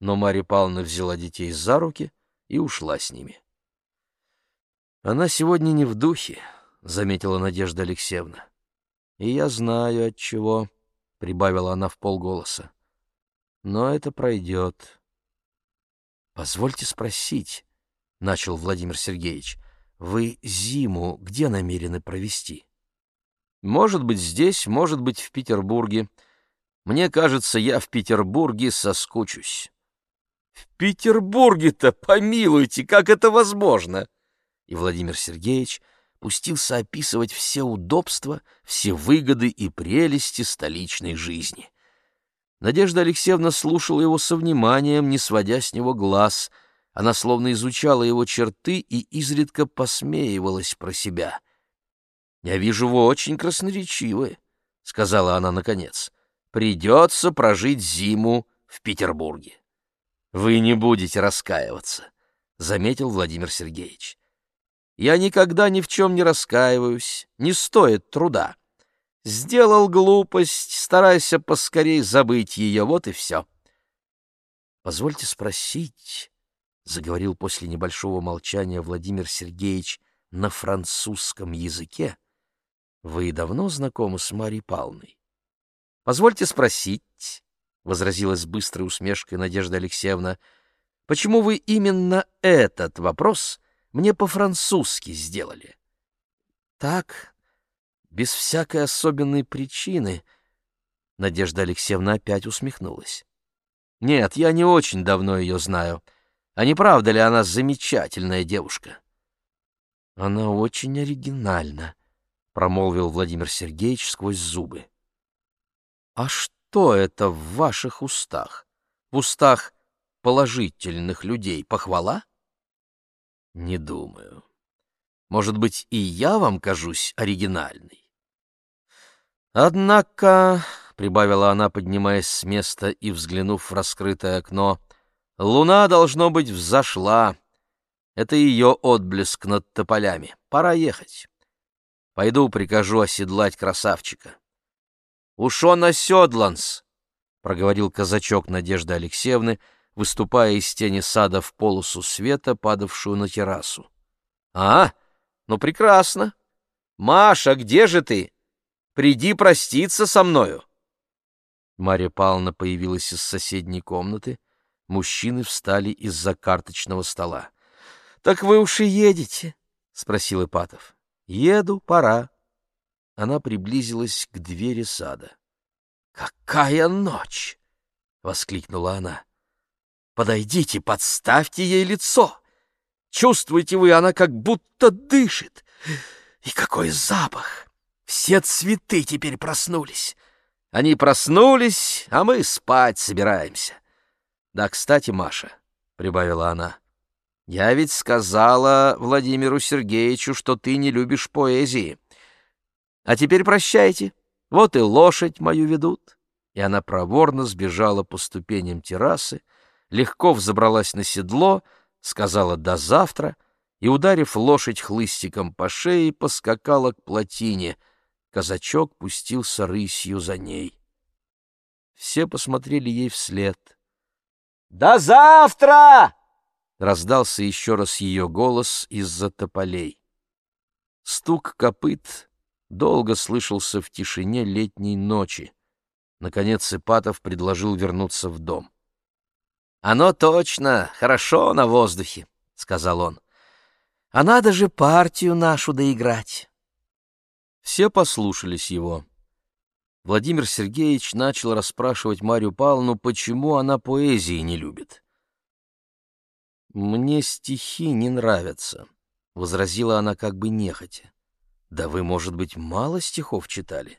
но Марья Павловна взяла детей за руки и ушла с ними. «Она сегодня не в духе», — заметила Надежда Алексеевна. «И я знаю, от чего», — прибавила она в полголоса. «Но это пройдет». «Позвольте спросить», — начал Владимир Сергеевич, — «вы зиму где намерены провести?» «Может быть, здесь, может быть, в Петербурге. Мне кажется, я в Петербурге соскучусь». «В Петербурге-то, помилуйте, как это возможно?» И Владимир Сергеевич пустился описывать все удобства, все выгоды и прелести столичной жизни. Надежда Алексеевна слушала его со вниманием, не сводя с него глаз. Она словно изучала его черты и изредка посмеивалась про себя. «Я вижу, вы очень красноречивы», — сказала она наконец. «Придется прожить зиму в Петербурге». «Вы не будете раскаиваться», — заметил Владимир Сергеевич. «Я никогда ни в чем не раскаиваюсь, не стоит труда. Сделал глупость, старайся поскорей забыть ее, вот и все. Позвольте спросить, — заговорил после небольшого молчания Владимир Сергеевич на французском языке, — вы давно знакомы с Марьей Павловной? — Позвольте спросить, — возразила с быстрой усмешкой Надежда Алексеевна, — почему вы именно этот вопрос мне по-французски сделали? — Так, без всякой особенной причины. Надежда Алексеевна опять усмехнулась. Нет, я не очень давно ее знаю. А не правда ли она замечательная девушка? Она очень оригинальна, промолвил Владимир Сергеевич сквозь зубы. А что это в ваших устах? В устах положительных людей похвала? Не думаю. Может быть, и я вам кажусь оригинальной? «Однако», — прибавила она, поднимаясь с места и взглянув в раскрытое окно, — «луна, должно быть, взошла. Это ее отблеск над тополями. Пора ехать. Пойду прикажу оседлать красавчика». «Уж он оседланс», — проговорил казачок Надежды Алексеевны, выступая из тени сада в полосу света, падавшую на террасу. «А, ну прекрасно. Маша, где же ты?» Приди проститься со мною. Марья Павловна появилась из соседней комнаты. Мужчины встали из-за карточного стола. — Так вы уж и едете? — спросил Ипатов. — Еду, пора. Она приблизилась к двери сада. — Какая ночь! — воскликнула она. — Подойдите, подставьте ей лицо. Чувствуете вы, она как будто дышит. И какой запах! Все цветы теперь проснулись. Они проснулись, а мы спать собираемся. Да, кстати, Маша, — прибавила она, — я ведь сказала Владимиру Сергеевичу, что ты не любишь поэзии. А теперь прощайте, вот и лошадь мою ведут. И она проворно сбежала по ступеням террасы, легко взобралась на седло, сказала «до завтра» и, ударив лошадь хлыстиком по шее, поскакала к плотине — казачок пустился рысью за ней. Все посмотрели ей вслед. «До завтра!» — раздался еще раз ее голос из-за тополей. Стук копыт долго слышался в тишине летней ночи. Наконец Ипатов предложил вернуться в дом. «Оно точно, хорошо на воздухе», — сказал он. «А надо же партию нашу доиграть». Все послушались его. Владимир Сергеевич начал расспрашивать Марию Павловну, почему она поэзии не любит. «Мне стихи не нравятся», — возразила она как бы нехотя. «Да вы, может быть, мало стихов читали?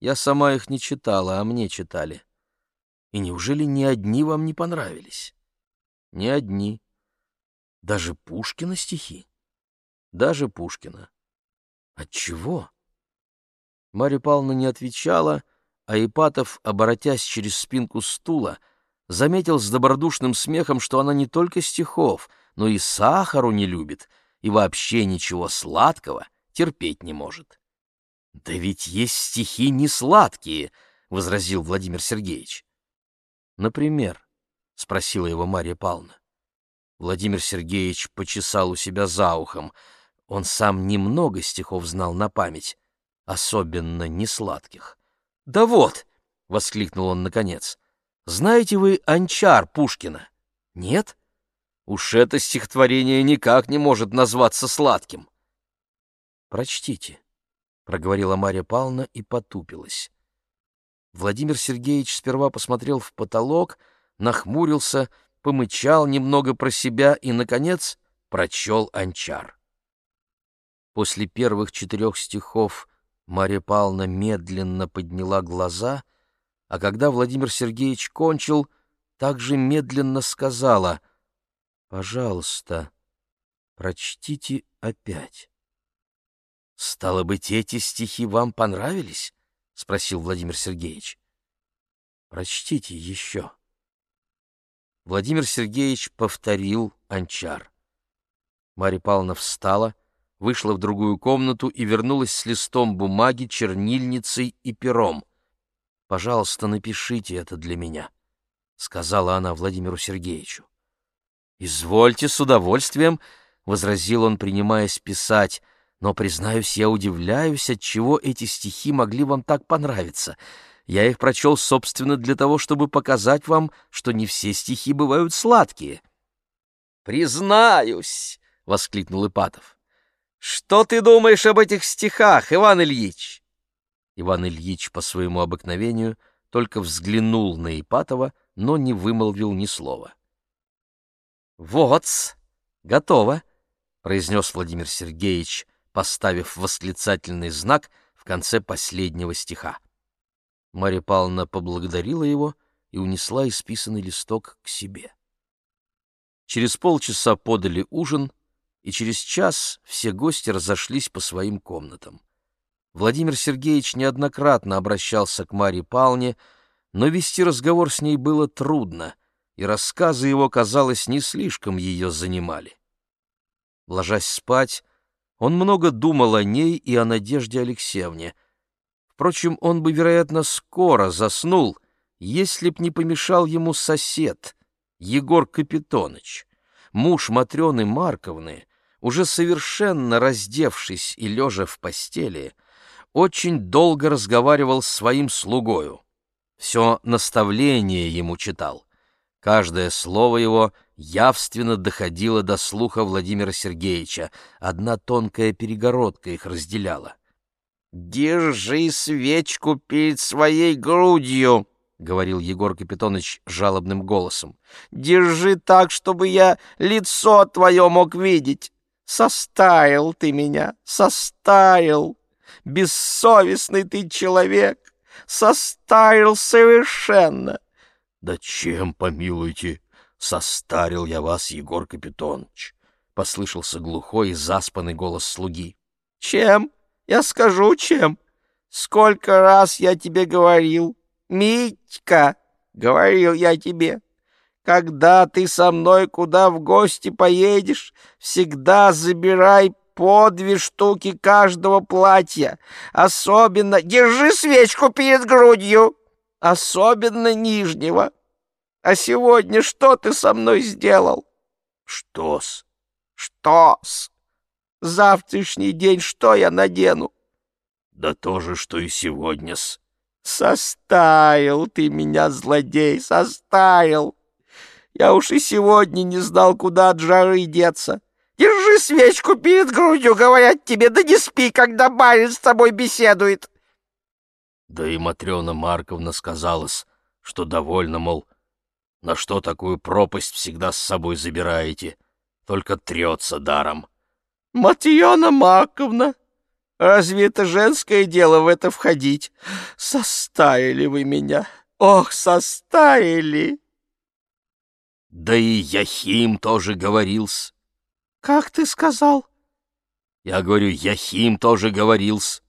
Я сама их не читала, а мне читали. И неужели ни одни вам не понравились?» «Ни одни. Даже Пушкина стихи?» «Даже Пушкина. Отчего? Марья Павловна не отвечала, а Ипатов, оборотясь через спинку стула, заметил с добродушным смехом, что она не только стихов, но и сахару не любит, и вообще ничего сладкого терпеть не может. — Да ведь есть стихи не сладкие, — возразил Владимир Сергеевич. — Например, — спросила его Марья Павловна. Владимир Сергеевич почесал у себя за ухом. Он сам немного стихов знал на память, особенно не сладких. «Да вот!» — воскликнул он наконец. «Знаете вы Анчар Пушкина? Нет? Уж это стихотворение никак не может назваться сладким». «Прочтите», — проговорила Марья Павловна и потупилась. Владимир Сергеевич сперва посмотрел в потолок, нахмурился, помычал немного про себя и, наконец, прочел Анчар. После первых четырех стихов Марья Павловна медленно подняла глаза, а когда Владимир Сергеевич кончил, также медленно сказала «Пожалуйста, прочтите опять». «Стало быть, эти стихи вам понравились?» — спросил Владимир Сергеевич. «Прочтите еще». Владимир Сергеевич повторил анчар. Марья Павловна встала, вышла в другую комнату и вернулась с листом бумаги, чернильницей и пером. «Пожалуйста, напишите это для меня», — сказала она Владимиру Сергеевичу. «Извольте, с удовольствием», — возразил он, принимаясь писать, «но, признаюсь, я удивляюсь, отчего эти стихи могли вам так понравиться». Я их прочел, собственно, для того, чтобы показать вам, что не все стихи бывают сладкие. «Признаюсь!» — воскликнул Ипатов. «Что ты думаешь об этих стихах, Иван Ильич?» Иван Ильич по своему обыкновению только взглянул на Ипатова, но не вымолвил ни слова. вот готово!» — произнес Владимир Сергеевич, поставив восклицательный знак в конце последнего стиха. Марья Павловна поблагодарила его и унесла исписанный листок к себе. Через полчаса подали ужин, и через час все гости разошлись по своим комнатам. Владимир Сергеевич неоднократно обращался к Марье Павловне, но вести разговор с ней было трудно, и рассказы его, казалось, не слишком ее занимали. Ложась спать, он много думал о ней и о Надежде Алексеевне — Впрочем, он бы, вероятно, скоро заснул, если б не помешал ему сосед, Егор Капитоныч, муж Матрёны Марковны, уже совершенно раздевшись и лежа в постели, очень долго разговаривал с своим слугою. Все наставление ему читал. Каждое слово его явственно доходило до слуха Владимира Сергеевича, одна тонкая перегородка их разделяла. «Держи свечку перед своей грудью», — говорил Егор Капитонович жалобным голосом. «Держи так, чтобы я лицо твое мог видеть. Состарил ты меня, состарил. Бессовестный ты человек, состарил совершенно». «Да чем, помилуйте, состарил я вас, Егор Капитонович?» — послышался глухой и заспанный голос слуги. «Чем?» Я скажу, чем. Сколько раз я тебе говорил, Митька, говорил я тебе, когда ты со мной куда в гости поедешь, всегда забирай по две штуки каждого платья. Особенно... Держи свечку перед грудью. Особенно нижнего. А сегодня что ты со мной сделал? Что-с? Что-с? Завтрашний день что я надену? Да то же, что и сегодня-с. Составил ты меня, злодей, составил. Я уж и сегодня не знал, куда от жары деться. Держи свечку перед грудью, говорят тебе, да не спи, когда барин с тобой беседует. Да и Матрена Марковна сказалась, что довольно, мол, на что такую пропасть всегда с собой забираете, только трется даром. Матьяна Маковна, разве это женское дело в это входить? Состарили вы меня, ох, состарили!» Да и Яхим тоже говорился. «Как ты сказал?» «Я говорю, Яхим тоже говорился».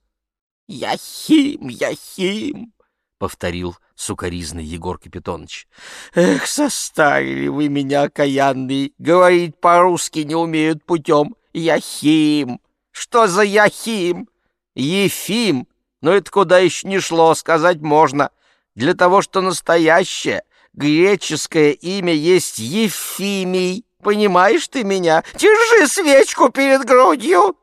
«Яхим, Яхим!» — повторил сукоризный Егор Капитонович. «Эх, состарили вы меня, окаянный, говорить по-русски не умеют путем. Яхим! Что за Яхим? Ефим! Но это куда еще не шло, сказать можно. Для того, что настоящее, греческое имя есть Ефимий. Понимаешь ты меня? Держи свечку перед грудью.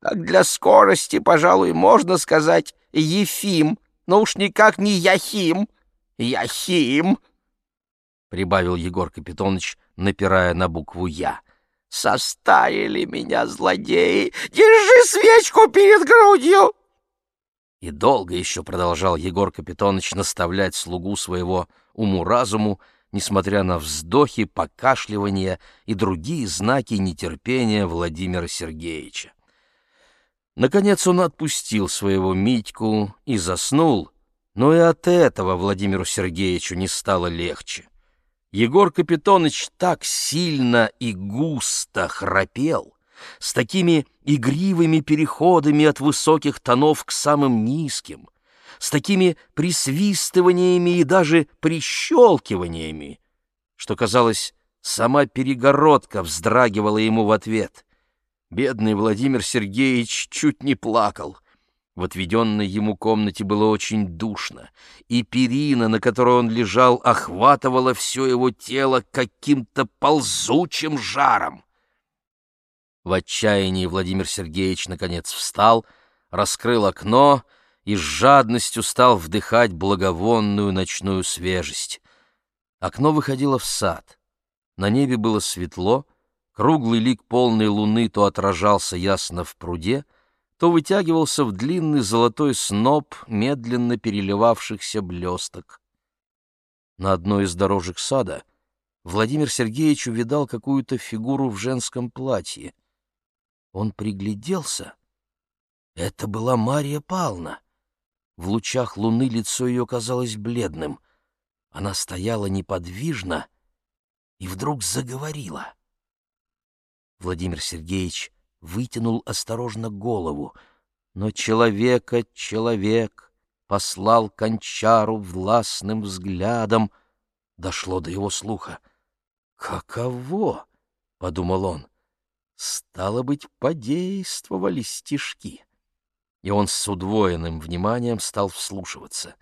Как для скорости, пожалуй, можно сказать Ефим, но уж никак не Яхим. Яхим, — прибавил Егор Капитоныч, напирая на букву «Я». Состарили меня злодеи! Держи свечку перед грудью! И долго еще продолжал Егор Капитоныч наставлять слугу своего уму-разуму, несмотря на вздохи, покашливания и другие знаки нетерпения Владимира Сергеевича. Наконец он отпустил своего Митьку и заснул, но и от этого Владимиру Сергеевичу не стало легче. Егор Капитоныч так сильно и густо храпел, с такими игривыми переходами от высоких тонов к самым низким, с такими присвистываниями и даже прищелкиваниями, что, казалось, сама перегородка вздрагивала ему в ответ. Бедный Владимир Сергеевич чуть не плакал. В отведенной ему комнате было очень душно, и перина, на которой он лежал, охватывала все его тело каким-то ползучим жаром. В отчаянии Владимир Сергеевич наконец встал, раскрыл окно и с жадностью стал вдыхать благовонную ночную свежесть. Окно выходило в сад. На небе было светло, круглый лик полной луны то отражался ясно в пруде, то вытягивался в длинный золотой сноп медленно переливавшихся блесток. На одной из дорожек сада Владимир Сергеевич увидал какую-то фигуру в женском платье. Он пригляделся. Это была Мария Павловна. В лучах луны лицо ее казалось бледным. Она стояла неподвижно и вдруг заговорила. Владимир Сергеевич вытянул осторожно голову. Но человека человек послал кончару властным взглядом. Дошло до его слуха. «Каково?» — подумал он. «Стало быть, подействовали стишки». И он с удвоенным вниманием стал вслушиваться.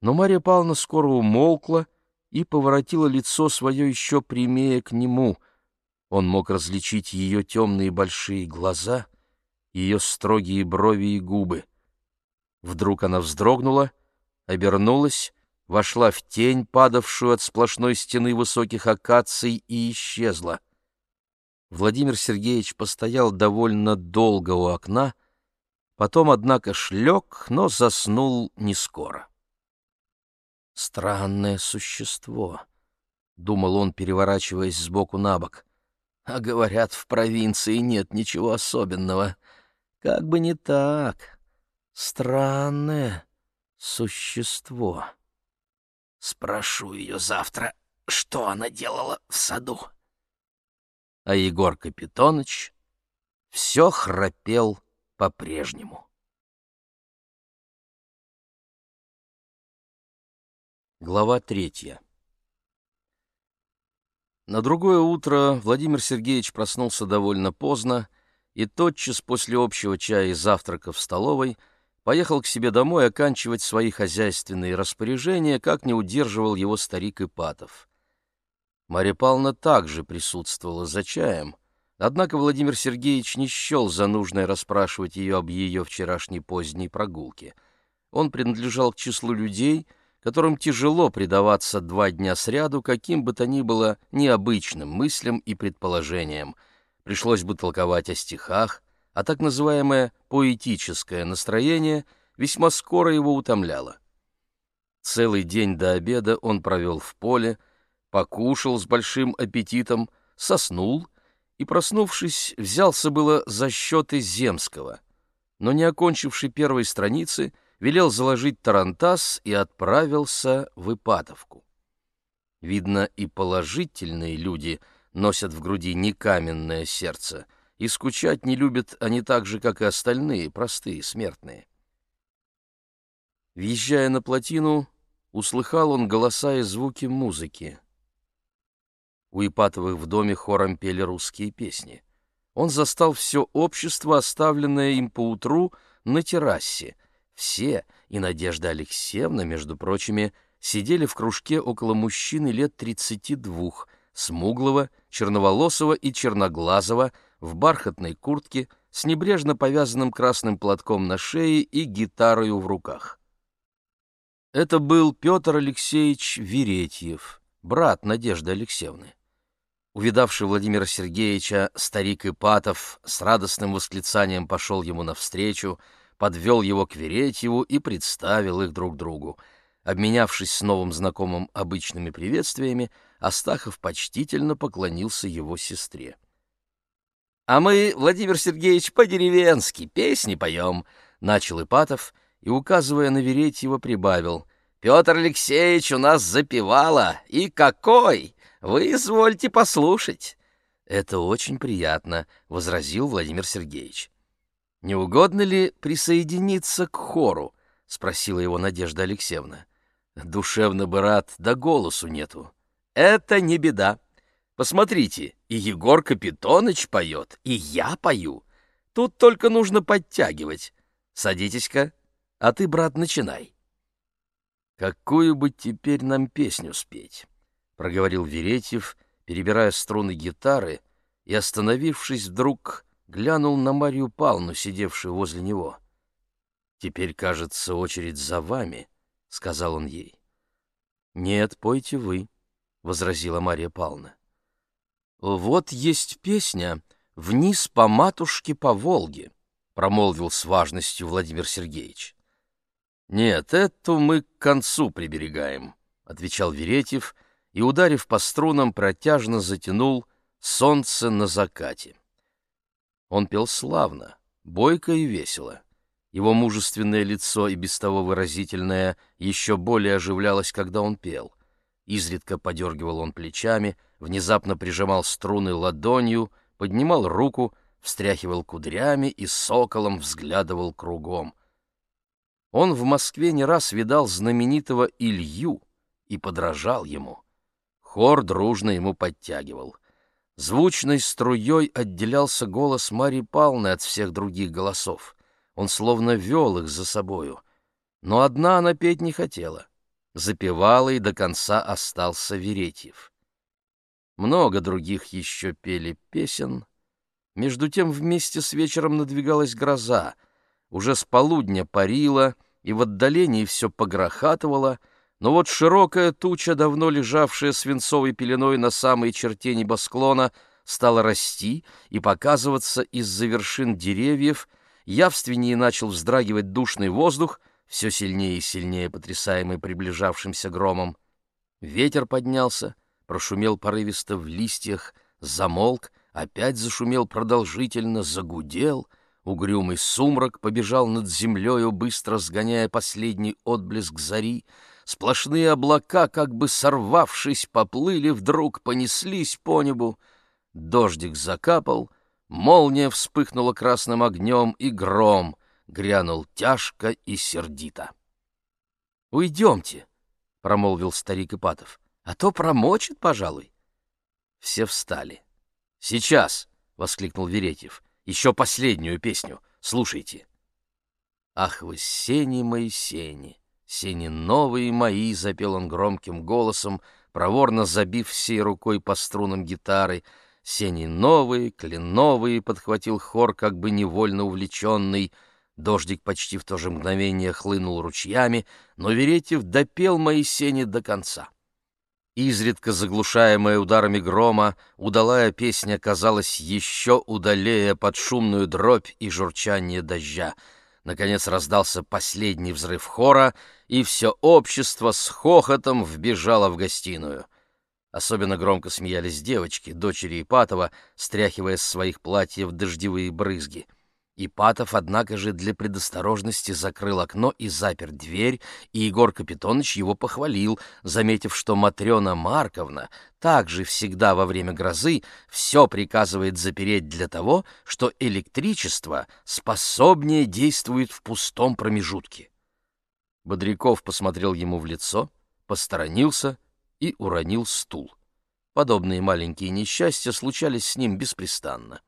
Но Марья Павловна скоро умолкла и поворотила лицо свое еще прямее к нему — он мог различить ее темные большие глаза, ее строгие брови и губы. Вдруг она вздрогнула, обернулась, вошла в тень, падавшую от сплошной стены высоких акаций, и исчезла. Владимир Сергеевич постоял довольно долго у окна, потом, однако, шлек, но заснул не скоро. «Странное существо», — думал он, переворачиваясь сбоку на бок. А говорят, в провинции нет ничего особенного. Как бы не так. Странное существо. Спрошу ее завтра, что она делала в саду. А Егор Капитоныч все храпел по-прежнему. Глава третья на другое утро Владимир Сергеевич проснулся довольно поздно и тотчас после общего чая и завтрака в столовой поехал к себе домой оканчивать свои хозяйственные распоряжения, как не удерживал его старик Ипатов. Марья Павловна также присутствовала за чаем, однако Владимир Сергеевич не счел за нужное расспрашивать ее об ее вчерашней поздней прогулке. Он принадлежал к числу людей — которым тяжело предаваться два дня сряду каким бы то ни было необычным мыслям и предположениям. Пришлось бы толковать о стихах, а так называемое поэтическое настроение весьма скоро его утомляло. Целый день до обеда он провел в поле, покушал с большим аппетитом, соснул и, проснувшись, взялся было за счеты Земского, но, не окончивший первой страницы, велел заложить тарантас и отправился в Ипатовку. Видно, и положительные люди носят в груди не каменное сердце, и скучать не любят они так же, как и остальные, простые смертные. Въезжая на плотину, услыхал он голоса и звуки музыки. У Ипатовых в доме хором пели русские песни. Он застал все общество, оставленное им поутру на террасе — все, и Надежда Алексеевна, между прочими, сидели в кружке около мужчины лет тридцати двух, смуглого, черноволосого и черноглазого, в бархатной куртке, с небрежно повязанным красным платком на шее и гитарою в руках. Это был Петр Алексеевич Веретьев, брат Надежды Алексеевны. Увидавший Владимира Сергеевича, старик Ипатов с радостным восклицанием пошел ему навстречу, подвел его к Веретьеву и представил их друг другу. Обменявшись с новым знакомым обычными приветствиями, Астахов почтительно поклонился его сестре. — А мы, Владимир Сергеевич, по-деревенски песни поем, — начал Ипатов, и, указывая на Веретьева, прибавил. «Петр Алексеевич у нас запевала, и какой! Вы извольте послушать!» «Это очень приятно», — возразил Владимир Сергеевич. «Не угодно ли присоединиться к хору?» — спросила его Надежда Алексеевна. «Душевно бы рад, да голосу нету». «Это не беда. Посмотрите, и Егор Капитоныч поет, и я пою. Тут только нужно подтягивать. Садитесь-ка, а ты, брат, начинай. Какую бы теперь нам песню спеть? проговорил Веретьев, перебирая струны гитары, и, остановившись вдруг, глянул на Марию Павловну, сидевшую возле него. «Теперь, кажется, очередь за вами», — сказал он ей. «Нет, пойте вы», — возразила Мария Павловна. «Вот есть песня «Вниз по матушке по Волге», — промолвил с важностью Владимир Сергеевич. «Нет, эту мы к концу приберегаем», — отвечал Веретьев и, ударив по струнам, протяжно затянул «Солнце на закате». Он пел славно, бойко и весело. Его мужественное лицо и без того выразительное еще более оживлялось, когда он пел. Изредка подергивал он плечами, внезапно прижимал струны ладонью, поднимал руку, встряхивал кудрями и соколом взглядывал кругом — он в Москве не раз видал знаменитого Илью и подражал ему. Хор дружно ему подтягивал. Звучной струей отделялся голос Марии Павловны от всех других голосов. Он словно вел их за собою. Но одна она петь не хотела. Запевала, и до конца остался Веретьев. Много других еще пели песен. Между тем вместе с вечером надвигалась гроза — уже с полудня парило, и в отдалении все погрохатывало, но вот широкая туча, давно лежавшая свинцовой пеленой на самой черте небосклона, стала расти и показываться из-за вершин деревьев, явственнее начал вздрагивать душный воздух, все сильнее и сильнее потрясаемый приближавшимся громом. Ветер поднялся, прошумел порывисто в листьях, замолк, опять зашумел продолжительно, загудел — Угрюмый сумрак побежал над землею, быстро сгоняя последний отблеск зари. Сплошные облака, как бы сорвавшись, поплыли, вдруг понеслись по небу. Дождик закапал, молния вспыхнула красным огнем, и гром грянул тяжко и сердито. «Уйдемте», — промолвил старик Ипатов, — «а то промочит, пожалуй». Все встали. «Сейчас!» — воскликнул Веретьев. Еще последнюю песню. Слушайте. «Ах вы, сени мои сени, сени новые мои», — запел он громким голосом, проворно забив всей рукой по струнам гитары. «Сени новые, кленовые», — подхватил хор, как бы невольно увлеченный. Дождик почти в то же мгновение хлынул ручьями, но Веретьев допел мои сени до конца. Изредка заглушаемая ударами грома, удалая песня казалась еще удалее под шумную дробь и журчание дождя. Наконец раздался последний взрыв хора, и все общество с хохотом вбежало в гостиную. Особенно громко смеялись девочки, дочери Ипатова, стряхивая с своих платьев дождевые брызги. Ипатов, однако же, для предосторожности закрыл окно и запер дверь, и Егор Капитоныч его похвалил, заметив, что Матрена Марковна также всегда во время грозы все приказывает запереть для того, что электричество способнее действует в пустом промежутке. Бодряков посмотрел ему в лицо, посторонился и уронил стул. Подобные маленькие несчастья случались с ним беспрестанно.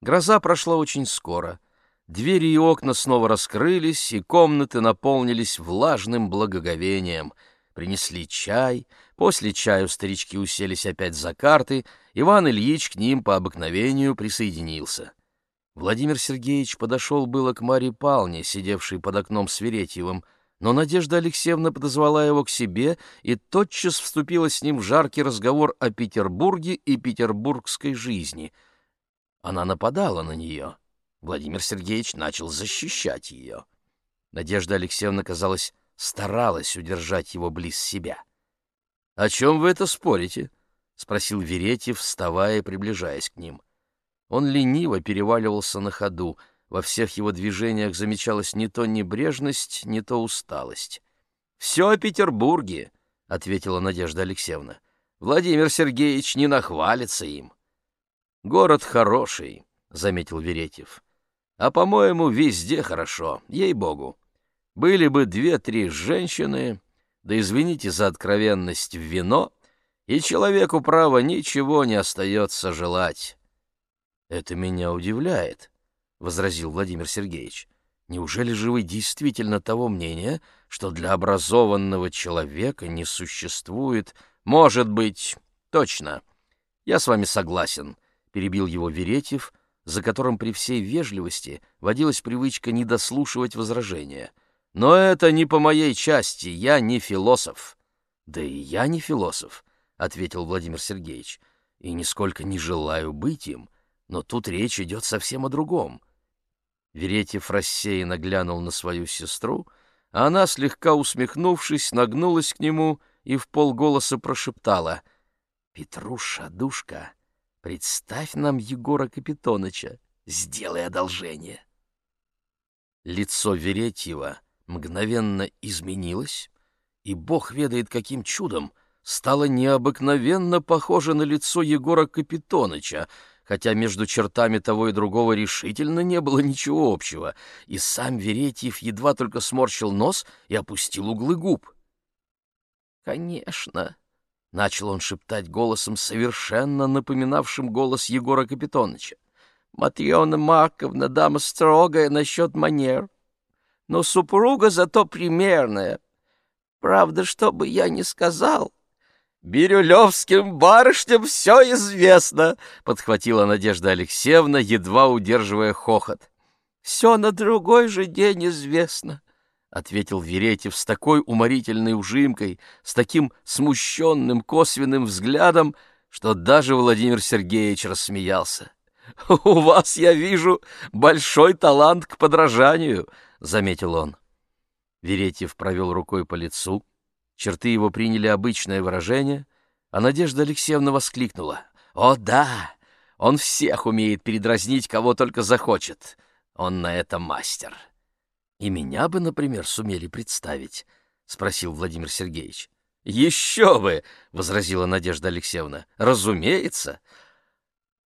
Гроза прошла очень скоро. Двери и окна снова раскрылись, и комнаты наполнились влажным благоговением. принесли чай, после чаю старички уселись опять за карты, Иван Ильич к ним по обыкновению присоединился. Владимир Сергеевич подошел было к Марье Палне, сидевшей под окном с Веретьевым, но Надежда Алексеевна подозвала его к себе и тотчас вступила с ним в жаркий разговор о Петербурге и петербургской жизни. Она нападала на нее. Владимир Сергеевич начал защищать ее. Надежда Алексеевна, казалось, старалась удержать его близ себя. — О чем вы это спорите? — спросил Веретьев, вставая и приближаясь к ним. Он лениво переваливался на ходу — во всех его движениях замечалась не то небрежность, не то усталость. «Все о Петербурге», — ответила Надежда Алексеевна. «Владимир Сергеевич не нахвалится им». «Город хороший», — заметил Веретьев. «А, по-моему, везде хорошо, ей-богу. Были бы две-три женщины, да извините за откровенность в вино, и человеку, право, ничего не остается желать». «Это меня удивляет», возразил Владимир Сергеевич. Неужели же вы действительно того мнения, что для образованного человека не существует... Может быть, точно. Я с вами согласен, перебил его Веретьев, за которым при всей вежливости водилась привычка не дослушивать возражения. Но это не по моей части, я не философ. Да и я не философ, ответил Владимир Сергеевич, и нисколько не желаю быть им, но тут речь идет совсем о другом. Веретьев рассеянно глянул на свою сестру, а она, слегка усмехнувшись, нагнулась к нему и в полголоса прошептала. — Петруша, душка, представь нам Егора Капитоныча, сделай одолжение. Лицо Веретьева мгновенно изменилось, и бог ведает каким чудом стало необыкновенно похоже на лицо Егора Капитоныча, хотя между чертами того и другого решительно не было ничего общего, и сам Веретьев едва только сморщил нос и опустил углы губ. «Конечно», — начал он шептать голосом, совершенно напоминавшим голос Егора Капитоновича. «Матриона Марковна дама строгая насчет манер, но супруга зато примерная. Правда, что бы я ни сказал, «Бирюлевским барышням все известно», — подхватила Надежда Алексеевна, едва удерживая хохот. «Все на другой же день известно», — ответил Веретьев с такой уморительной ужимкой, с таким смущенным косвенным взглядом, что даже Владимир Сергеевич рассмеялся. «У вас, я вижу, большой талант к подражанию», — заметил он. Веретьев провел рукой по лицу, — Черты его приняли обычное выражение, а Надежда Алексеевна воскликнула. «О, да! Он всех умеет передразнить, кого только захочет. Он на это мастер». «И меня бы, например, сумели представить», — спросил Владимир Сергеевич. «Еще бы!» — возразила Надежда Алексеевна. «Разумеется!»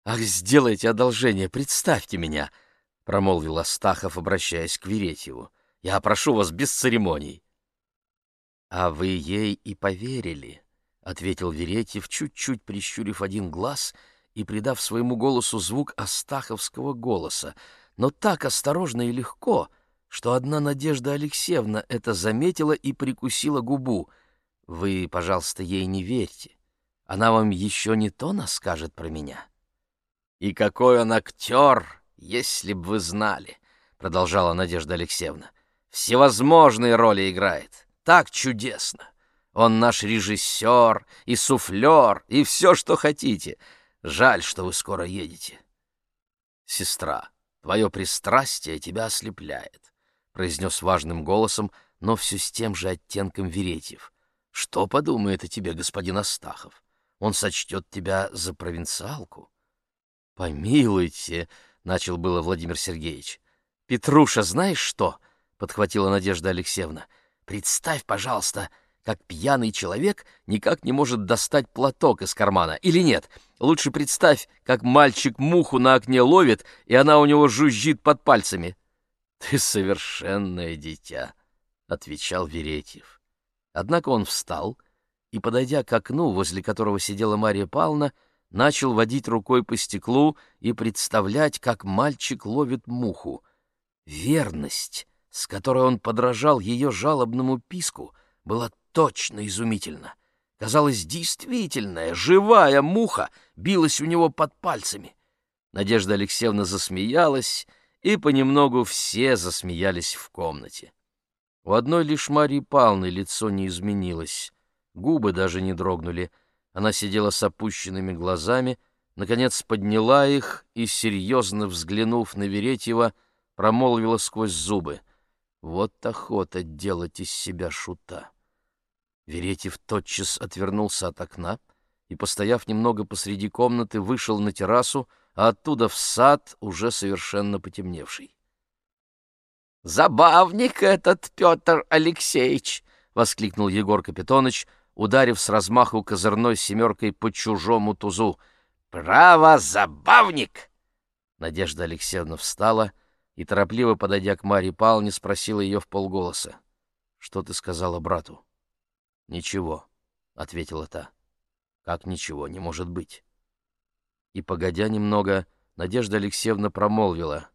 «Ах, сделайте одолжение, представьте меня!» — промолвил Астахов, обращаясь к Веретьеву. «Я прошу вас без церемоний». «А вы ей и поверили», — ответил Веретьев, чуть-чуть прищурив один глаз и придав своему голосу звук астаховского голоса, но так осторожно и легко, что одна Надежда Алексеевна это заметила и прикусила губу. «Вы, пожалуйста, ей не верьте. Она вам еще не то наскажет про меня». «И какой он актер, если б вы знали», — продолжала Надежда Алексеевна. «Всевозможные роли играет» так чудесно. Он наш режиссер и суфлер, и все, что хотите. Жаль, что вы скоро едете. Сестра, твое пристрастие тебя ослепляет, — произнес важным голосом, но все с тем же оттенком Веретьев. Что подумает о тебе господин Астахов? Он сочтет тебя за провинциалку. Помилуйте, — начал было Владимир Сергеевич. Петруша, знаешь что? — подхватила Надежда Алексеевна. — Представь, пожалуйста, как пьяный человек никак не может достать платок из кармана. Или нет, лучше представь, как мальчик муху на окне ловит, и она у него жужжит под пальцами. — Ты совершенное дитя, — отвечал Веретьев. Однако он встал и, подойдя к окну, возле которого сидела Мария Павловна, начал водить рукой по стеклу и представлять, как мальчик ловит муху. Верность с которой он подражал ее жалобному писку, была точно изумительно. Казалось, действительная, живая муха билась у него под пальцами. Надежда Алексеевна засмеялась, и понемногу все засмеялись в комнате. У одной лишь Марии Павловны лицо не изменилось, губы даже не дрогнули. Она сидела с опущенными глазами, наконец подняла их и, серьезно взглянув на Веретьева, промолвила сквозь зубы. Вот охота делать из себя шута. Веретьев тотчас отвернулся от окна и, постояв немного посреди комнаты, вышел на террасу, а оттуда в сад, уже совершенно потемневший. «Забавник этот Петр Алексеевич!» — воскликнул Егор Капитоныч, ударив с размаху козырной семеркой по чужому тузу. «Право, забавник!» Надежда Алексеевна встала и, торопливо подойдя к Марье Павловне, спросила ее в полголоса. «Что ты сказала брату?» «Ничего», — ответила та. «Как ничего, не может быть». И, погодя немного, Надежда Алексеевна промолвила.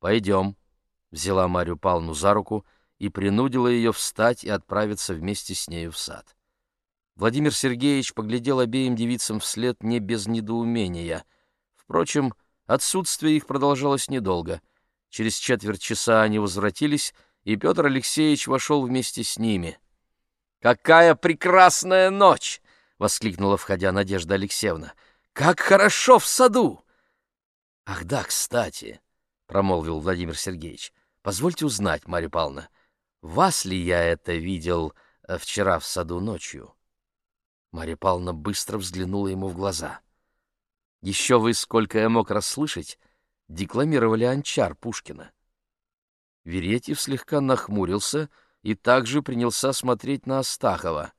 «Пойдем», — взяла Марью Павловну за руку и принудила ее встать и отправиться вместе с нею в сад. Владимир Сергеевич поглядел обеим девицам вслед не без недоумения. Впрочем, отсутствие их продолжалось недолго. Через четверть часа они возвратились, и Петр Алексеевич вошел вместе с ними. «Какая прекрасная ночь!» — воскликнула, входя Надежда Алексеевна. «Как хорошо в саду!» «Ах да, кстати!» — промолвил Владимир Сергеевич. «Позвольте узнать, Марья Павловна, вас ли я это видел э, вчера в саду ночью?» Марья Павловна быстро взглянула ему в глаза. «Еще вы, сколько я мог расслышать, декламировали анчар Пушкина. Веретьев слегка нахмурился и также принялся смотреть на Астахова.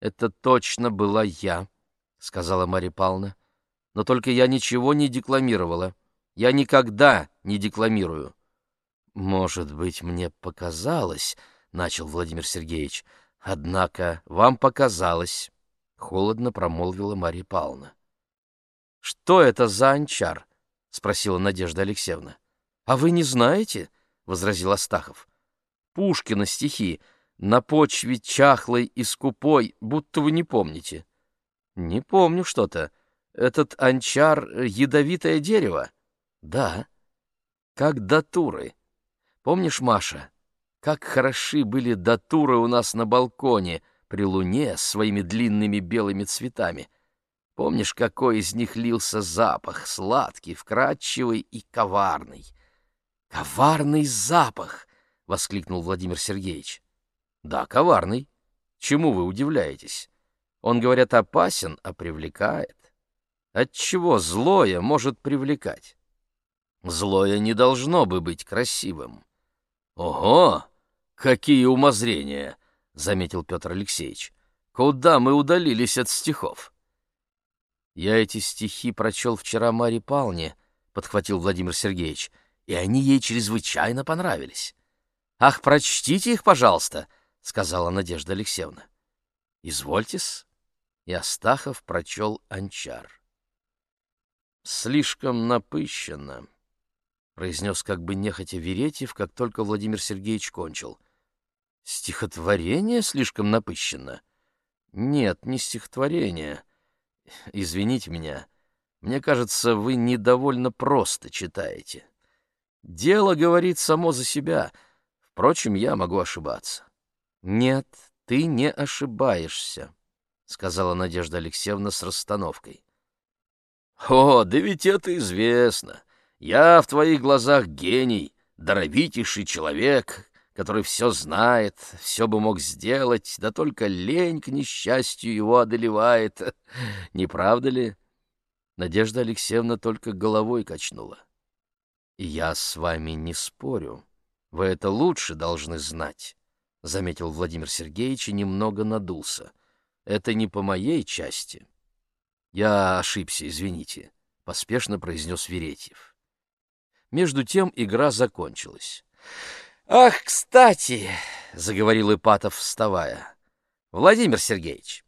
«Это точно была я», — сказала Марья Павловна. «Но только я ничего не декламировала. Я никогда не декламирую». «Может быть, мне показалось», — начал Владимир Сергеевич. «Однако вам показалось», — холодно промолвила Марья Павловна. «Что это за анчар?» — спросила Надежда Алексеевна. — А вы не знаете? — возразил Астахов. — Пушкина стихи на почве чахлой и скупой, будто вы не помните. — Не помню что-то. Этот анчар — ядовитое дерево? — Да. — Как датуры. Помнишь, Маша, как хороши были датуры у нас на балконе при луне своими длинными белыми цветами — Помнишь, какой из них лился запах, сладкий, вкрадчивый и коварный? «Коварный запах!» — воскликнул Владимир Сергеевич. «Да, коварный. Чему вы удивляетесь? Он, говорят, опасен, а привлекает. Отчего злое может привлекать? Злое не должно бы быть красивым». «Ого! Какие умозрения!» — заметил Петр Алексеевич. «Куда мы удалились от стихов?» «Я эти стихи прочел вчера Маре Павловне», — подхватил Владимир Сергеевич, «и они ей чрезвычайно понравились». «Ах, прочтите их, пожалуйста», — сказала Надежда Алексеевна. «Извольтесь». И Астахов прочел Анчар. «Слишком напыщенно», — произнес как бы нехотя Веретьев, как только Владимир Сергеевич кончил. «Стихотворение слишком напыщенно?» «Нет, не стихотворение» Извините меня, мне кажется, вы недовольно просто читаете. Дело говорит само за себя. Впрочем, я могу ошибаться. Нет, ты не ошибаешься, сказала Надежда Алексеевна с расстановкой. О, да ведь это известно. Я в твоих глазах гений, даровитейший человек, который все знает, все бы мог сделать, да только лень к несчастью его одолевает. Не правда ли? Надежда Алексеевна только головой качнула. Я с вами не спорю. Вы это лучше должны знать, — заметил Владимир Сергеевич и немного надулся. Это не по моей части. Я ошибся, извините, — поспешно произнес Веретьев. Между тем игра закончилась. «Ах, кстати!» — заговорил Ипатов, вставая. «Владимир Сергеевич,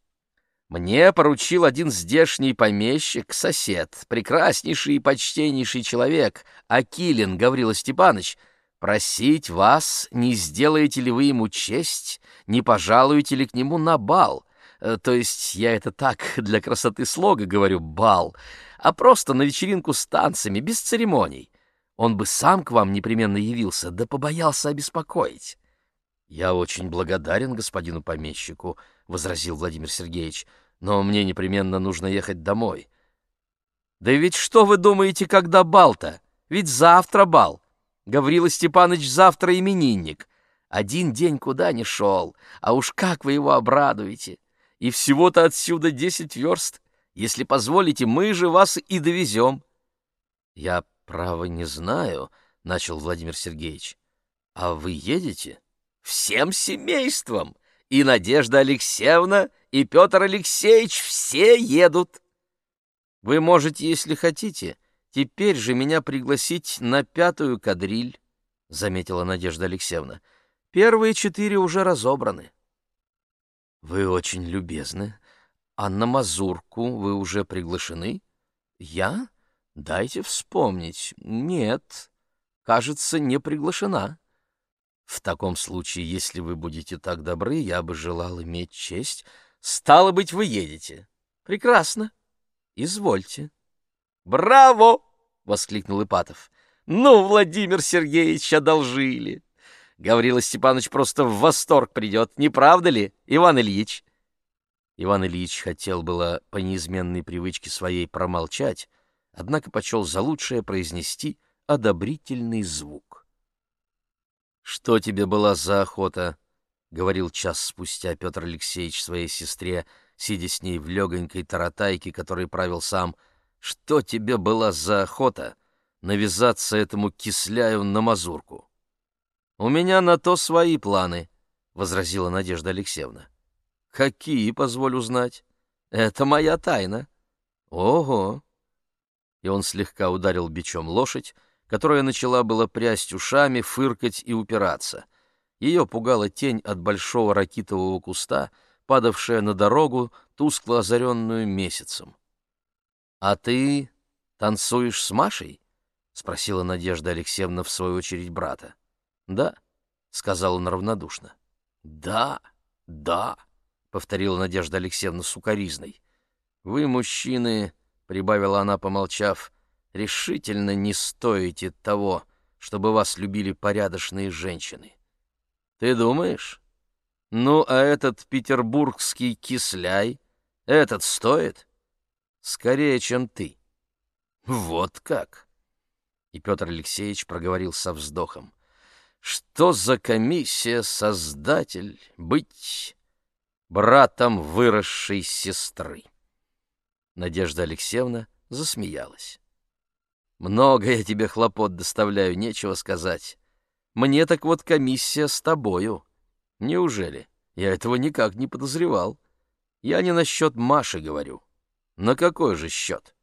мне поручил один здешний помещик, сосед, прекраснейший и почтеннейший человек, Акилин Гаврила Степанович, просить вас, не сделаете ли вы ему честь, не пожалуете ли к нему на бал? Э, то есть я это так для красоты слога говорю «бал», а просто на вечеринку с танцами, без церемоний. Он бы сам к вам непременно явился, да побоялся обеспокоить. «Я очень благодарен господину помещику», — возразил Владимир Сергеевич, «но мне непременно нужно ехать домой». «Да ведь что вы думаете, когда бал-то? Ведь завтра бал. Гаврила Степанович завтра именинник. Один день куда не шел, а уж как вы его обрадуете. И всего-то отсюда десять верст. Если позволите, мы же вас и довезем». «Я, право, не знаю», — начал Владимир Сергеевич. «А вы едете?» «Всем семейством. И Надежда Алексеевна, и Петр Алексеевич все едут». Вы можете, если хотите, теперь же меня пригласить на пятую кадриль, — заметила Надежда Алексеевна. Первые четыре уже разобраны. Вы очень любезны. А на мазурку вы уже приглашены? Я? Дайте вспомнить. Нет, кажется, не приглашена. В таком случае, если вы будете так добры, я бы желал иметь честь. Стало быть, вы едете. Прекрасно. Извольте. Браво! воскликнул Ипатов. Ну, Владимир Сергеевич, одолжили. Гаврила Степанович просто в восторг придет, не правда ли, Иван Ильич? Иван Ильич хотел было по неизменной привычке своей промолчать, однако почел за лучшее произнести одобрительный звук. «Что тебе была за охота?» — говорил час спустя Петр Алексеевич своей сестре, сидя с ней в легонькой таратайке, которой правил сам, что тебе была за охота навязаться этому кисляю на мазурку? — У меня на то свои планы, — возразила Надежда Алексеевна. — Какие, позволь узнать? Это моя тайна. — Ого! И он слегка ударил бичом лошадь, которая начала было прясть ушами, фыркать и упираться. Ее пугала тень от большого ракитового куста — падавшая на дорогу, тускло озаренную месяцем. — А ты танцуешь с Машей? — спросила Надежда Алексеевна в свою очередь брата. — Да, — сказал он равнодушно. — Да, да, — повторила Надежда Алексеевна сукоризной. — Вы, мужчины, — прибавила она, помолчав, — решительно не стоите того, чтобы вас любили порядочные женщины. — Ты думаешь? Ну, а этот петербургский кисляй, этот стоит? Скорее, чем ты. Вот как. И Петр Алексеевич проговорил со вздохом. Что за комиссия, создатель, быть братом выросшей сестры? Надежда Алексеевна засмеялась. Много я тебе хлопот доставляю, нечего сказать. Мне так вот комиссия с тобою. Неужели? Я этого никак не подозревал. Я не насчет Маши говорю. На какой же счет?